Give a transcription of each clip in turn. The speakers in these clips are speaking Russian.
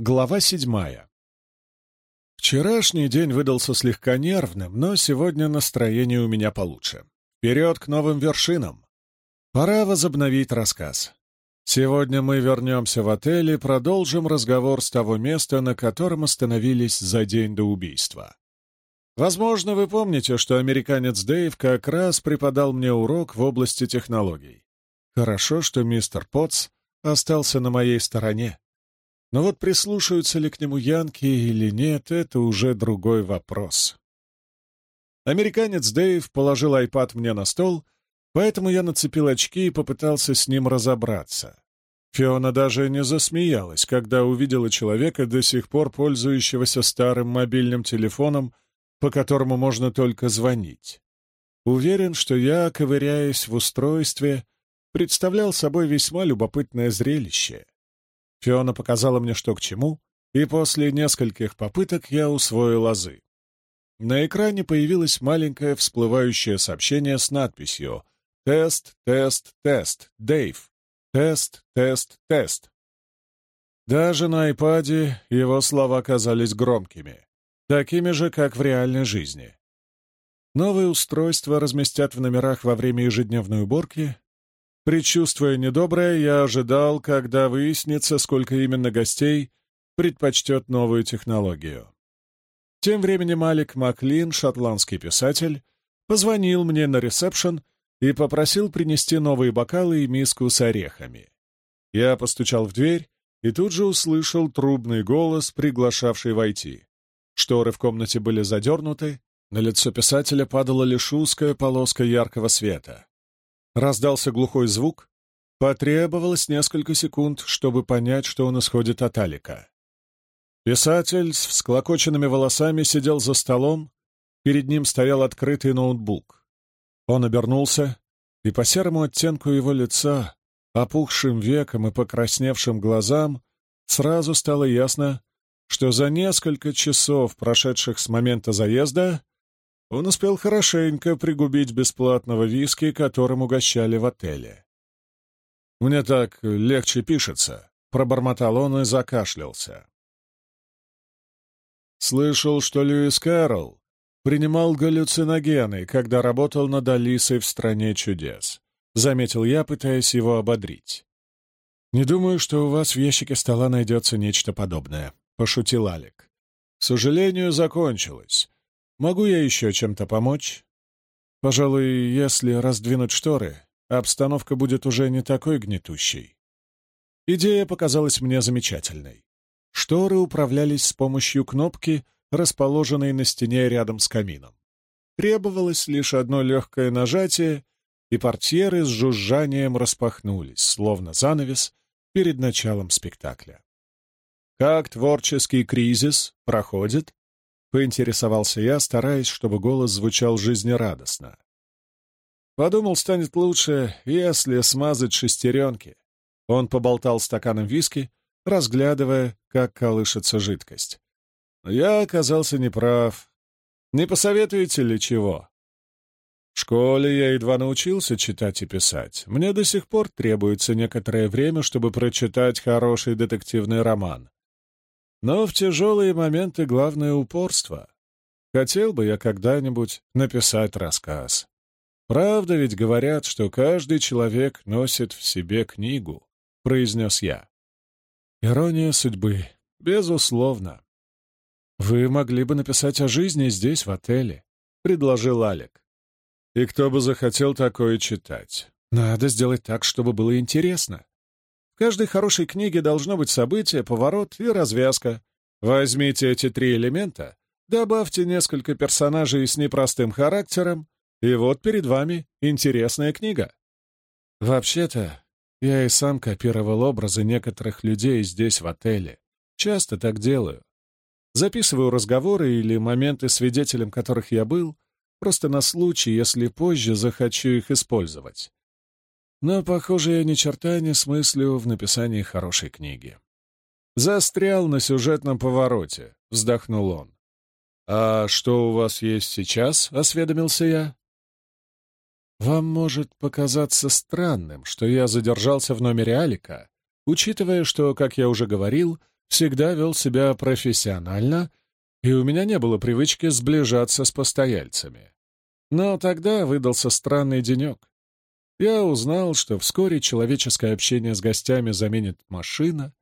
Глава седьмая. Вчерашний день выдался слегка нервным, но сегодня настроение у меня получше. Вперед к новым вершинам. Пора возобновить рассказ. Сегодня мы вернемся в отель и продолжим разговор с того места, на котором остановились за день до убийства. Возможно, вы помните, что американец Дэйв как раз преподал мне урок в области технологий. Хорошо, что мистер Потц остался на моей стороне. Но вот прислушаются ли к нему янки или нет, это уже другой вопрос. Американец Дэйв положил айпад мне на стол, поэтому я нацепил очки и попытался с ним разобраться. Фиона даже не засмеялась, когда увидела человека, до сих пор пользующегося старым мобильным телефоном, по которому можно только звонить. Уверен, что я, ковыряясь в устройстве, представлял собой весьма любопытное зрелище. Фиона показала мне, что к чему, и после нескольких попыток я усвоил азы. На экране появилось маленькое всплывающее сообщение с надписью «Тест, тест, тест, Дэйв, тест, тест, тест». Даже на айпаде его слова казались громкими, такими же, как в реальной жизни. Новые устройства разместят в номерах во время ежедневной уборки, Предчувствуя недоброе, я ожидал, когда выяснится, сколько именно гостей предпочтет новую технологию. Тем временем Алик Маклин, шотландский писатель, позвонил мне на ресепшн и попросил принести новые бокалы и миску с орехами. Я постучал в дверь и тут же услышал трубный голос, приглашавший войти. Шторы в комнате были задернуты, на лицо писателя падала лишь узкая полоска яркого света. Раздался глухой звук. Потребовалось несколько секунд, чтобы понять, что он исходит от Алика. Писатель с всклокоченными волосами сидел за столом, перед ним стоял открытый ноутбук. Он обернулся, и по серому оттенку его лица, опухшим веком и покрасневшим глазам, сразу стало ясно, что за несколько часов, прошедших с момента заезда, он успел хорошенько пригубить бесплатного виски, которым угощали в отеле. «Мне так легче пишется», — пробормотал он и закашлялся. Слышал, что Льюис Кэрролл принимал галлюциногены, когда работал над Алисой в «Стране чудес», — заметил я, пытаясь его ободрить. «Не думаю, что у вас в ящике стола найдется нечто подобное», — пошутил Алик. «К сожалению, закончилось. Могу я еще чем-то помочь? Пожалуй, если раздвинуть шторы, обстановка будет уже не такой гнетущей. Идея показалась мне замечательной. Шторы управлялись с помощью кнопки, расположенной на стене рядом с камином. Требовалось лишь одно легкое нажатие, и портьеры с жужжанием распахнулись, словно занавес, перед началом спектакля. Как творческий кризис проходит, — поинтересовался я, стараясь, чтобы голос звучал жизнерадостно. Подумал, станет лучше, если смазать шестеренки. Он поболтал стаканом виски, разглядывая, как колышется жидкость. Я оказался неправ. Не посоветуете ли чего? В школе я едва научился читать и писать. Мне до сих пор требуется некоторое время, чтобы прочитать хороший детективный роман. Но в тяжелые моменты главное упорство. Хотел бы я когда-нибудь написать рассказ. Правда ведь говорят, что каждый человек носит в себе книгу, — произнес я. Ирония судьбы, безусловно. Вы могли бы написать о жизни здесь, в отеле, — предложил Алек. И кто бы захотел такое читать? Надо сделать так, чтобы было интересно. Каждой хорошей книге должно быть событие, поворот и развязка. Возьмите эти три элемента, добавьте несколько персонажей с непростым характером, и вот перед вами интересная книга. Вообще-то, я и сам копировал образы некоторых людей здесь, в отеле. Часто так делаю. Записываю разговоры или моменты, свидетелем которых я был, просто на случай, если позже захочу их использовать. Но, похоже, я ни черта не смыслю в написании хорошей книги. «Застрял на сюжетном повороте», — вздохнул он. «А что у вас есть сейчас?» — осведомился я. «Вам может показаться странным, что я задержался в номере Алика, учитывая, что, как я уже говорил, всегда вел себя профессионально, и у меня не было привычки сближаться с постояльцами. Но тогда выдался странный денек. Я узнал, что вскоре человеческое общение с гостями заменит машина,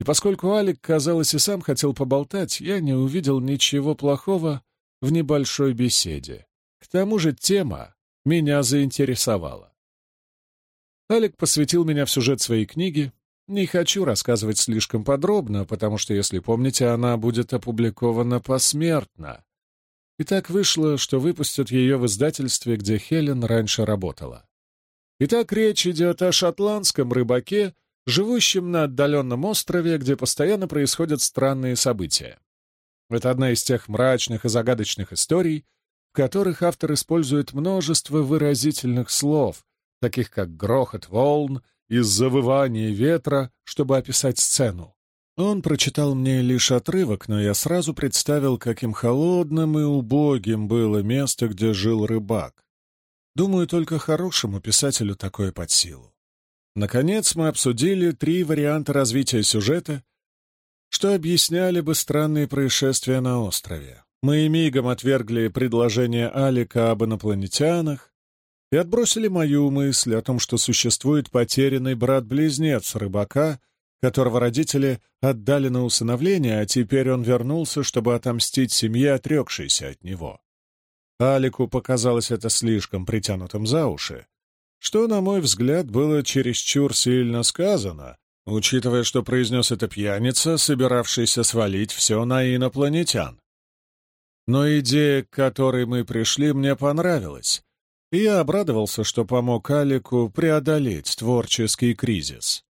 и поскольку Алик, казалось, и сам хотел поболтать, я не увидел ничего плохого в небольшой беседе. К тому же тема меня заинтересовала. Алик посвятил меня в сюжет своей книги. Не хочу рассказывать слишком подробно, потому что, если помните, она будет опубликована посмертно. И так вышло, что выпустят ее в издательстве, где Хелен раньше работала. Итак, речь идет о шотландском рыбаке, живущем на отдаленном острове, где постоянно происходят странные события. Это одна из тех мрачных и загадочных историй, в которых автор использует множество выразительных слов, таких как грохот волн и завывание ветра, чтобы описать сцену. Он прочитал мне лишь отрывок, но я сразу представил, каким холодным и убогим было место, где жил рыбак. Думаю, только хорошему писателю такое под силу. Наконец мы обсудили три варианта развития сюжета, что объясняли бы странные происшествия на острове. Мы мигом отвергли предложение Алика об инопланетянах, и отбросили мою мысль о том, что существует потерянный брат-близнец рыбака, которого родители отдали на усыновление, а теперь он вернулся, чтобы отомстить семье, отрекшейся от него. Алику показалось это слишком притянутым за уши, что, на мой взгляд, было чересчур сильно сказано, учитывая, что произнес это пьяница, собиравшийся свалить все на инопланетян. Но идея, к которой мы пришли, мне понравилась, и я обрадовался, что помог Алику преодолеть творческий кризис.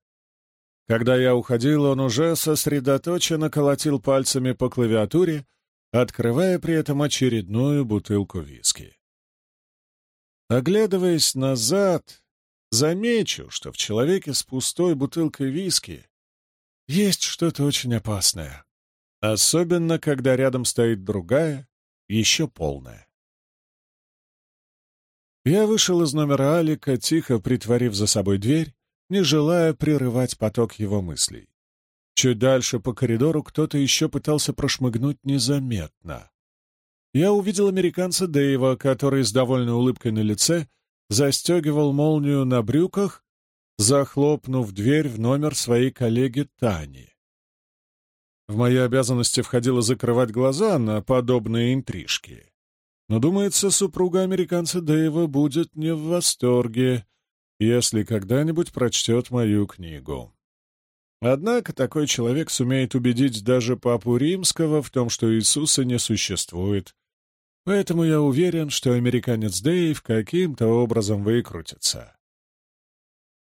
Когда я уходил, он уже сосредоточенно колотил пальцами по клавиатуре, открывая при этом очередную бутылку виски. Оглядываясь назад, замечу, что в человеке с пустой бутылкой виски есть что-то очень опасное, особенно когда рядом стоит другая, еще полная. Я вышел из номера Алика, тихо притворив за собой дверь, не желая прерывать поток его мыслей. Чуть дальше по коридору кто-то еще пытался прошмыгнуть незаметно. Я увидел американца Дэйва, который с довольной улыбкой на лице застегивал молнию на брюках, захлопнув дверь в номер своей коллеги Тани. В мои обязанности входило закрывать глаза на подобные интрижки. Но, думается, супруга американца Дэйва будет не в восторге, если когда-нибудь прочтет мою книгу. Однако такой человек сумеет убедить даже папу римского в том, что Иисуса не существует. Поэтому я уверен, что американец Дэйв каким-то образом выкрутится.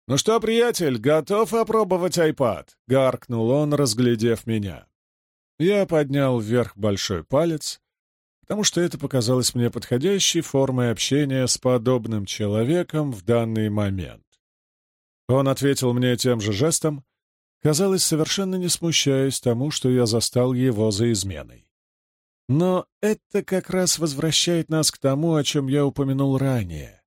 «Ну что, приятель, готов опробовать айпад?» — гаркнул он, разглядев меня. Я поднял вверх большой палец, потому что это показалось мне подходящей формой общения с подобным человеком в данный момент. Он ответил мне тем же жестом, казалось, совершенно не смущаясь тому, что я застал его за изменой. Но это как раз возвращает нас к тому, о чем я упомянул ранее.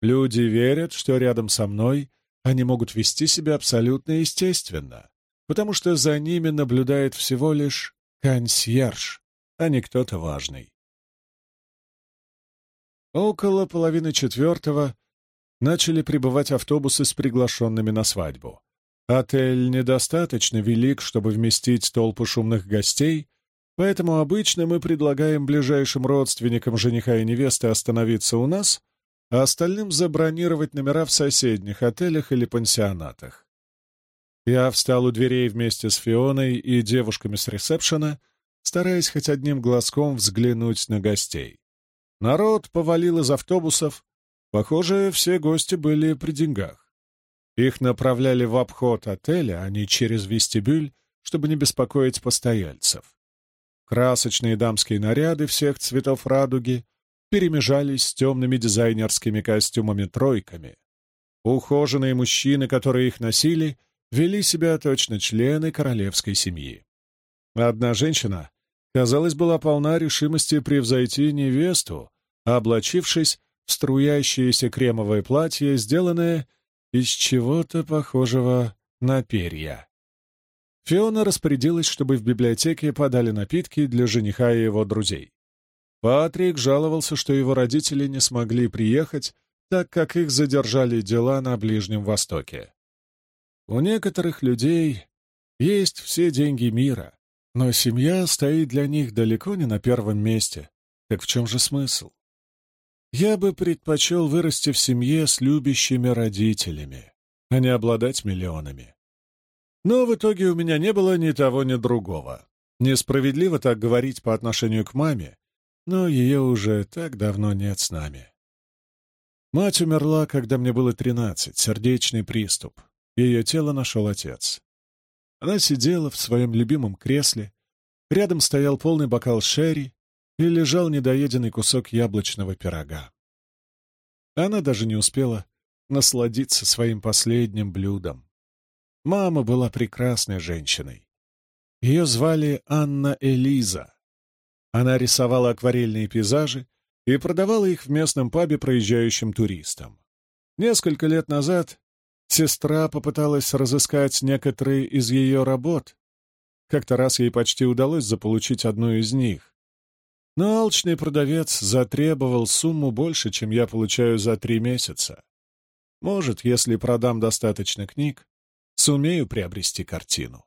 Люди верят, что рядом со мной они могут вести себя абсолютно естественно, потому что за ними наблюдает всего лишь консьерж, а не кто-то важный. Около половины четвертого начали прибывать автобусы с приглашенными на свадьбу. Отель недостаточно велик, чтобы вместить толпу шумных гостей, поэтому обычно мы предлагаем ближайшим родственникам жениха и невесты остановиться у нас, а остальным забронировать номера в соседних отелях или пансионатах. Я встал у дверей вместе с Фионой и девушками с ресепшена, стараясь хоть одним глазком взглянуть на гостей. Народ повалил из автобусов. Похоже, все гости были при деньгах. Их направляли в обход отеля, а не через вестибюль, чтобы не беспокоить постояльцев. Красочные дамские наряды всех цветов радуги перемежались с темными дизайнерскими костюмами-тройками. Ухоженные мужчины, которые их носили, вели себя точно члены королевской семьи. Одна женщина казалось, была полна решимости превзойти невесту, облачившись в струящееся кремовое платье, сделанное из чего-то похожего на перья. Фиона распорядилась, чтобы в библиотеке подали напитки для жениха и его друзей. Патрик жаловался, что его родители не смогли приехать, так как их задержали дела на Ближнем Востоке. У некоторых людей есть все деньги мира, но семья стоит для них далеко не на первом месте. Так в чем же смысл? Я бы предпочел вырасти в семье с любящими родителями, а не обладать миллионами. Но в итоге у меня не было ни того, ни другого. Несправедливо так говорить по отношению к маме, но ее уже так давно нет с нами. Мать умерла, когда мне было тринадцать, сердечный приступ. Ее тело нашел отец. Она сидела в своем любимом кресле, рядом стоял полный бокал шерри и лежал недоеденный кусок яблочного пирога. Она даже не успела насладиться своим последним блюдом. Мама была прекрасной женщиной. Ее звали Анна Элиза. Она рисовала акварельные пейзажи и продавала их в местном пабе проезжающим туристам. Несколько лет назад сестра попыталась разыскать некоторые из ее работ. Как-то раз ей почти удалось заполучить одну из них. Но алчный продавец затребовал сумму больше, чем я получаю за три месяца. Может, если продам достаточно книг, сумею приобрести картину.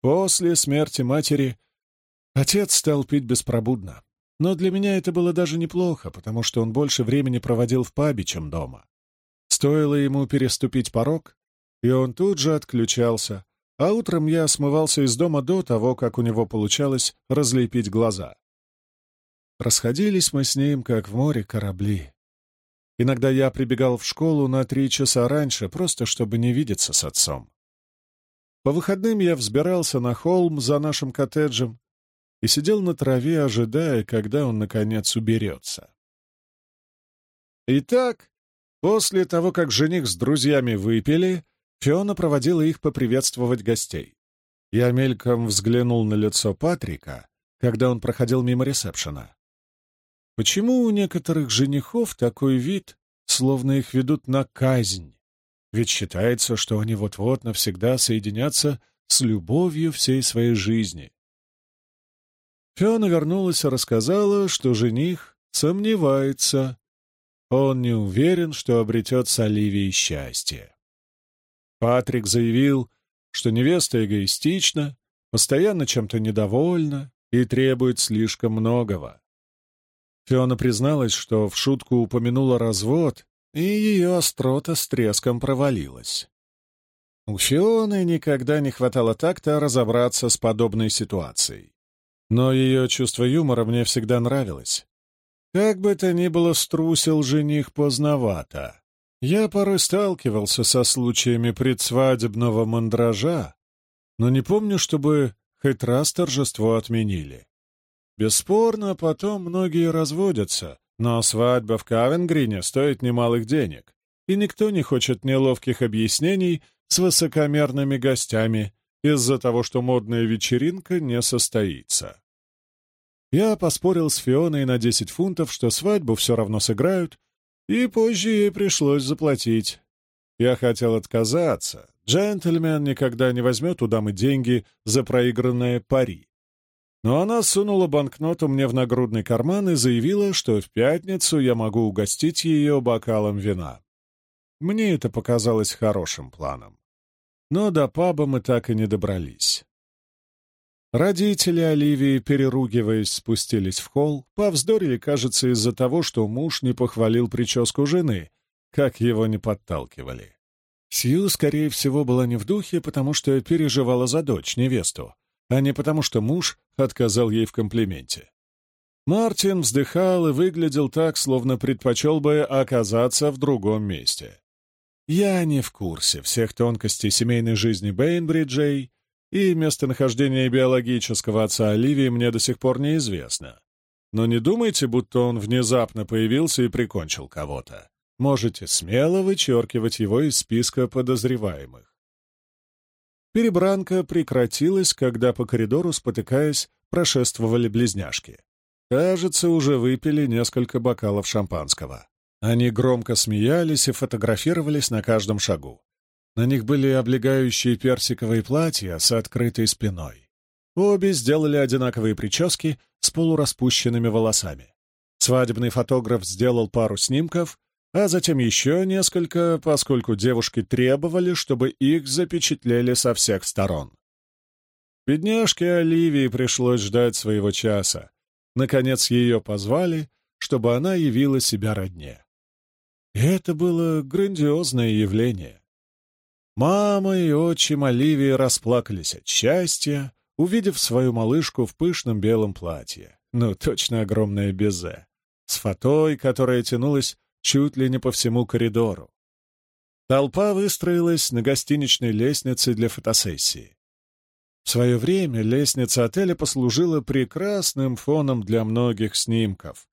После смерти матери отец стал пить беспробудно. Но для меня это было даже неплохо, потому что он больше времени проводил в пабе, чем дома. Стоило ему переступить порог, и он тут же отключался, а утром я смывался из дома до того, как у него получалось разлепить глаза. Расходились мы с ним, как в море корабли. Иногда я прибегал в школу на три часа раньше, просто чтобы не видеться с отцом. По выходным я взбирался на холм за нашим коттеджем и сидел на траве, ожидая, когда он, наконец, уберется. Итак, после того, как жених с друзьями выпили, Фиона проводила их поприветствовать гостей. Я мельком взглянул на лицо Патрика, когда он проходил мимо ресепшена. Почему у некоторых женихов такой вид, словно их ведут на казнь? Ведь считается, что они вот-вот навсегда соединятся с любовью всей своей жизни. Фиона вернулась и рассказала, что жених сомневается. Он не уверен, что обретет с Оливией счастье. Патрик заявил, что невеста эгоистична, постоянно чем-то недовольна и требует слишком многого. Фиона призналась, что в шутку упомянула развод, и ее острота с треском провалилась. У Фионы никогда не хватало такта разобраться с подобной ситуацией. Но ее чувство юмора мне всегда нравилось. Как бы то ни было, струсил жених поздновато. Я порой сталкивался со случаями предсвадебного мандража, но не помню, чтобы хоть раз торжество отменили. Бесспорно, потом многие разводятся, но свадьба в Кавенгрине стоит немалых денег, и никто не хочет неловких объяснений с высокомерными гостями из-за того, что модная вечеринка не состоится. Я поспорил с Фионой на 10 фунтов, что свадьбу все равно сыграют, и позже ей пришлось заплатить. Я хотел отказаться. Джентльмен никогда не возьмет у дамы деньги за проигранное пари. Но она сунула банкноту мне в нагрудный карман и заявила, что в пятницу я могу угостить ее бокалом вина. Мне это показалось хорошим планом. Но до паба мы так и не добрались. Родители Оливии, переругиваясь, спустились в холл, повздорили, кажется, из-за того, что муж не похвалил прическу жены, как его не подталкивали. Сью, скорее всего, была не в духе, потому что переживала за дочь, невесту, а не потому, что муж отказал ей в комплименте. Мартин вздыхал и выглядел так, словно предпочел бы оказаться в другом месте. Я не в курсе всех тонкостей семейной жизни Бейнбриджей, и местонахождение биологического отца Оливии мне до сих пор неизвестно. Но не думайте, будто он внезапно появился и прикончил кого-то. Можете смело вычеркивать его из списка подозреваемых. Перебранка прекратилась, когда по коридору, спотыкаясь, прошествовали близняшки. Кажется, уже выпили несколько бокалов шампанского. Они громко смеялись и фотографировались на каждом шагу. На них были облегающие персиковые платья с открытой спиной. Обе сделали одинаковые прически с полураспущенными волосами. Свадебный фотограф сделал пару снимков, а затем еще несколько, поскольку девушки требовали, чтобы их запечатлели со всех сторон. Бедняжке Оливии пришлось ждать своего часа. Наконец ее позвали, чтобы она явила себя родне. И это было грандиозное явление. Мама и отчим Оливии расплакались от счастья, увидев свою малышку в пышном белом платье, ну, точно огромное безе, с фатой, которая тянулась чуть ли не по всему коридору. Толпа выстроилась на гостиничной лестнице для фотосессии. В свое время лестница отеля послужила прекрасным фоном для многих снимков.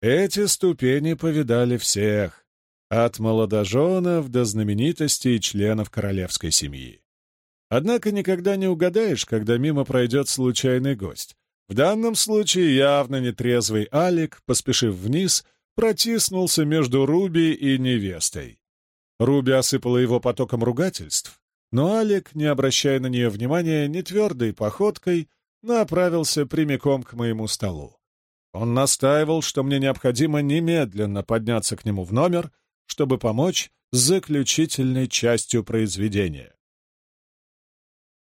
Эти ступени повидали всех, от молодоженов до знаменитостей членов королевской семьи. Однако никогда не угадаешь, когда мимо пройдет случайный гость. В данном случае явно нетрезвый Алик, поспешив вниз, протиснулся между Руби и невестой. Руби осыпала его потоком ругательств, но Алик, не обращая на нее внимания, нетвердой походкой направился прямиком к моему столу. Он настаивал, что мне необходимо немедленно подняться к нему в номер, чтобы помочь с заключительной частью произведения.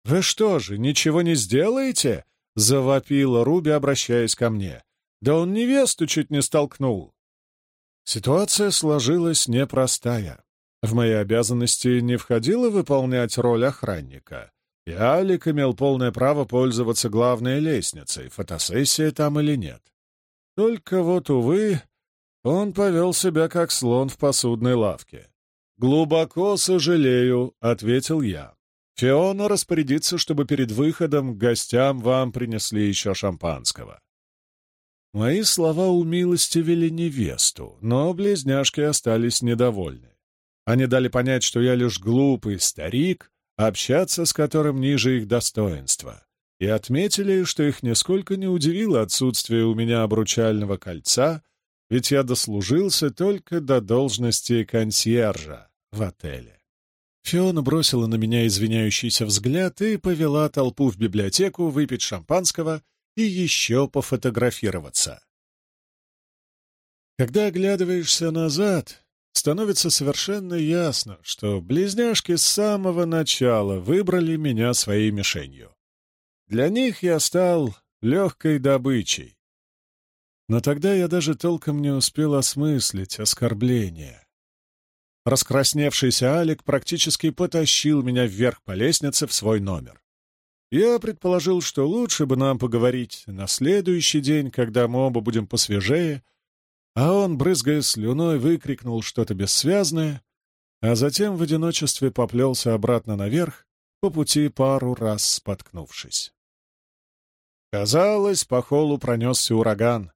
«Вы что же, ничего не сделаете?» — завопила Руби, обращаясь ко мне. «Да он невесту чуть не столкнул». Ситуация сложилась непростая. В мои обязанности не входило выполнять роль охранника, и Алик имел полное право пользоваться главной лестницей, фотосессия там или нет. Только вот, увы, он повел себя как слон в посудной лавке. «Глубоко сожалею», — ответил я. «Фиона распорядится, чтобы перед выходом к гостям вам принесли еще шампанского». Мои слова умилостивили невесту, но близняшки остались недовольны. Они дали понять, что я лишь глупый старик, общаться с которым ниже их достоинства, и отметили, что их нисколько не удивило отсутствие у меня обручального кольца, ведь я дослужился только до должности консьержа в отеле. Фиона бросила на меня извиняющийся взгляд и повела толпу в библиотеку выпить шампанского и еще пофотографироваться. Когда оглядываешься назад, становится совершенно ясно, что близняшки с самого начала выбрали меня своей мишенью. Для них я стал легкой добычей. Но тогда я даже толком не успел осмыслить оскорбление. Раскрасневшийся Алик практически потащил меня вверх по лестнице в свой номер. Я предположил, что лучше бы нам поговорить на следующий день, когда мы оба будем посвежее, а он, брызгая слюной, выкрикнул что-то бессвязное, а затем в одиночестве поплелся обратно наверх, по пути пару раз споткнувшись. Казалось, по холу пронесся ураган.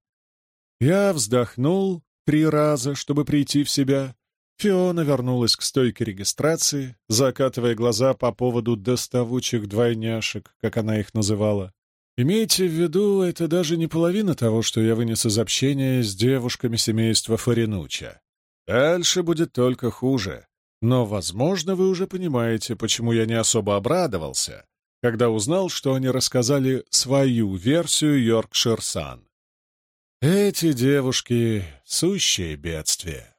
Я вздохнул три раза, чтобы прийти в себя. Фиона вернулась к стойке регистрации, закатывая глаза по поводу доставучих двойняшек, как она их называла. Имейте в виду, это даже не половина того, что я вынес из общения с девушками семейства Фаринуча. Дальше будет только хуже. Но, возможно, вы уже понимаете, почему я не особо обрадовался, когда узнал, что они рассказали свою версию Йоркшир Сан. Эти девушки — сущее бедствие.